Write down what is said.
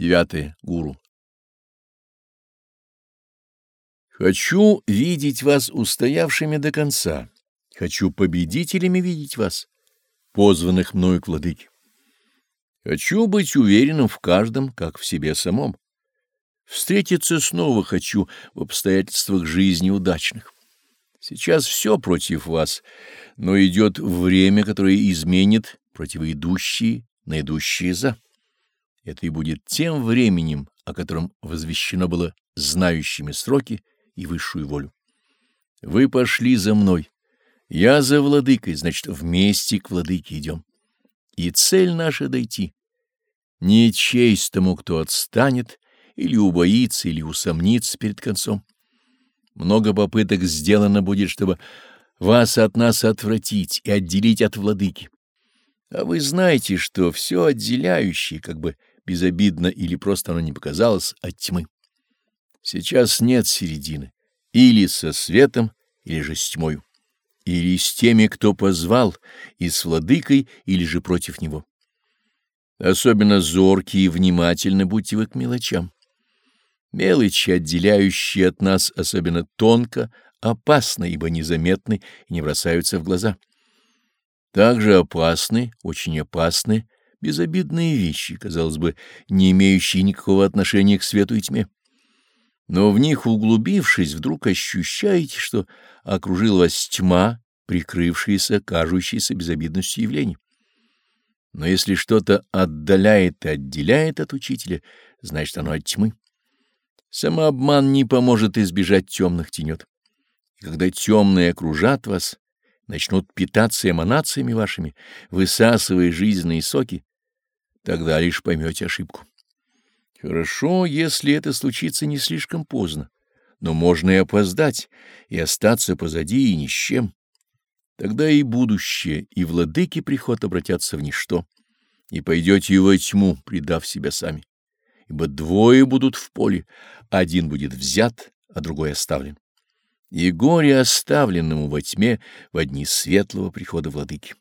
Девятое. Гуру. Хочу видеть вас устоявшими до конца. Хочу победителями видеть вас, позванных мною к владыке. Хочу быть уверенным в каждом, как в себе самом. Встретиться снова хочу в обстоятельствах жизни удачных. Сейчас все против вас, но идет время, которое изменит противоидущие на идущие за. Это и будет тем временем, о котором возвещено было знающими сроки и высшую волю. Вы пошли за мной, я за владыкой, значит, вместе к владыке идем. И цель наша — дойти. Не честь тому, кто отстанет, или убоится, или усомнится перед концом. Много попыток сделано будет, чтобы вас от нас отвратить и отделить от владыки. А вы знаете, что все отделяющее, как бы безобидно или просто оно не показалось, от тьмы. Сейчас нет середины, или со светом, или же с тьмою, или с теми, кто позвал, и с владыкой, или же против него. Особенно зоркие и внимательны будьте вы к мелочам. Мелочи, отделяющие от нас особенно тонко, опасны, ибо незаметны и не бросаются в глаза. Также опасны, очень опасны, безобидные вещи, казалось бы, не имеющие никакого отношения к свету и тьме. Но в них углубившись, вдруг ощущаете, что окружила вас тьма, прикрывшаяся, кажущейся безобидностью явлений. Но если что-то отдаляет и отделяет от учителя, значит, оно от тьмы. Самообман не поможет избежать темных тенет. И когда темные окружат вас, начнут питаться эманациями вашими, высасывая жизненные соки, тогда лишь поймете ошибку. Хорошо, если это случится не слишком поздно, но можно и опоздать, и остаться позади и ни с чем. Тогда и будущее, и владыки приход обратятся в ничто, и пойдете во тьму, предав себя сами ибо двое будут в поле, один будет взят, а другой оставлен. И горе оставленному во тьме в одни светлого прихода владыки.